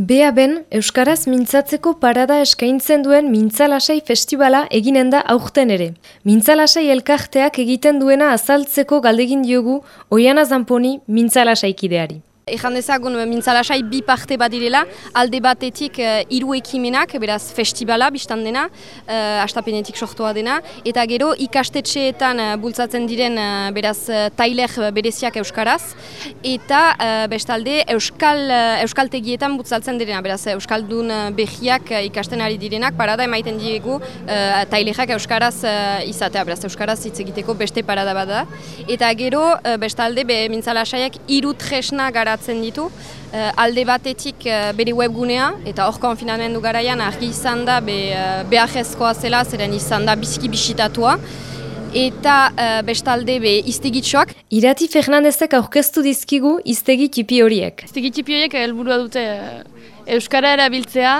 Bea ben, Euskaraz mintzatzeko parada eskaintzen duen Mintzalasai Festivala eginen da aurten ere. Mintzalasai elkarteak egiten duena azaltzeko galdegin diogu Oiana Zamponi Mintzalasaik Ejan dezagun eh, mintzalasai bi parte badirela, alde batetik uh, hiru ekimenak, beraz festivala biztan dena, uh, astapenetik sortua dena, eta gero ikastetxeetan uh, bultzatzen diren beraz uh, tailer bereziak euskaraz, eta uh, bestalde euskal, uh, euskaltegietan bultzatzen direna, beraz euskaldun uh, behiak uh, ikasten ari direnak, parada emaiten diegu uh, tailerak euskaraz uh, izatea, beraz euskaraz hitz egiteko beste parada bada, eta gero uh, bestalde be, mintzalasaiak hiru tresna gara ditu. Uh, alde batetik uh, bere webgunea, eta hor konfinamendu garaian argi izan da be, uh, beharrezkoa zela, zeren izan da biziki bisitatua. Eta uh, bestalde be iztegitxoak. Irati Fernandezek aurkeztu dizkigu iztegitipi horiek. Iztegitipi horiek helburua dute Euskara erabiltzea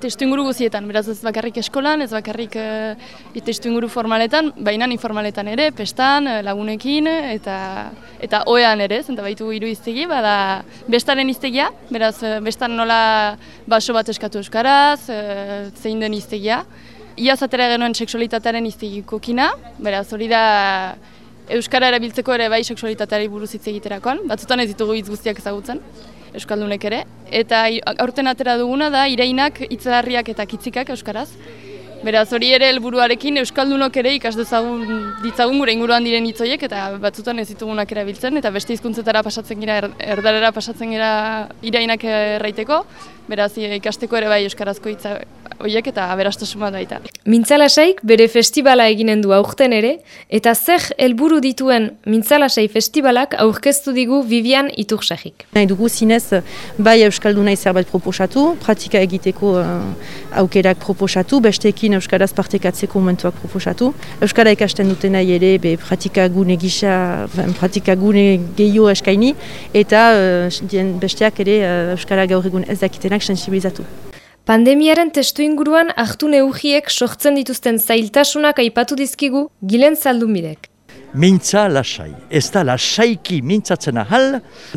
testu inguru guzietan, beraz ez bakarrik eskolan, ez bakarrik e, testu inguru formaletan, baina informaletan ere, pestan, eh, lagunekin, eta eta oean ere, zenta baitu hiru iztegi, bada bestaren iztegia, beraz bestan nola baso bat eskatu euskaraz, zein den iztegia. Iaz atera genuen seksualitatearen iztegiko kina, beraz hori da Euskara erabiltzeko ere bai seksualitateari buruz hitz egiterakoan, batzutan ez ditugu hitz guztiak ezagutzen. Euskaldunek ere. Eta aurten atera duguna da ireinak hitzadarriak eta kitzikak Euskaraz. Beraz hori ere helburuarekin Euskaldunok ere ikas dezagun ditzagun gure inguruan diren hitzoiek eta batzutan ez ditugunak erabiltzen eta beste hizkuntzetara pasatzen gira er, erdarera pasatzen gira irainak erraiteko. Beraz ikasteko ere bai euskarazko hitza horiek eta aberastasuna baita. Mintzalasaik bere festivala eginen du aurten ere, eta zer helburu dituen Mintzalasai festivalak aurkeztu digu Vivian Itursahik. Nahi dugu zinez, bai Euskaldu nahi zerbait proposatu, pratika egiteko uh, aukerak proposatu, besteekin Euskaraz partekatzeko momentuak proposatu. Euskara ikasten duten nahi ere, be, pratika gune gisa, pratika gune gehiago eskaini, eta uh, besteak ere uh, Euskara gaur egun ez dakitenak sensibilizatu. Pandemiaren testu inguruan hartu neugiek sortzen dituzten zailtasunak aipatu dizkigu gilen zaldunbidek. Mintza lasai, ez da lasaiki mintzatzen ahal,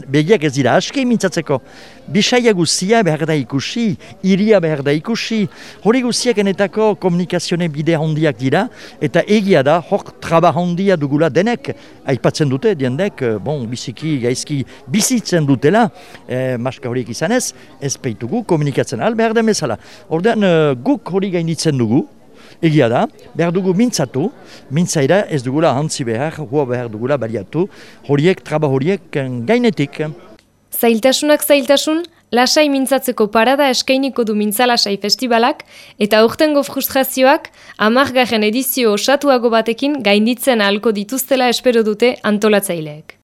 begiak ez dira aski mintzatzeko. Bisaia guzia behar da ikusi, iria behar da ikusi, hori guziak enetako komunikazione bide hondiak dira, eta egia da, hor traba hondia dugula denek, aipatzen dute, diendek, bon, biziki, gaizki, bizitzen dutela, eh, maska horiek izan ez, peitugu komunikatzen ahal behar da mesala. Ordean, eh, guk hori gainitzen dugu, Egia da, behar dugu mintzatu, mintzaira ez dugula hantzi behar, hua behar dugula baliatu, horiek, traba horiek gainetik. Zailtasunak zailtasun, lasai mintzatzeko parada eskainiko du mintzalasai festivalak eta aurtengo frustrazioak amargarren edizio osatuago batekin gainditzen ahalko dituztela espero dute antolatzaileek.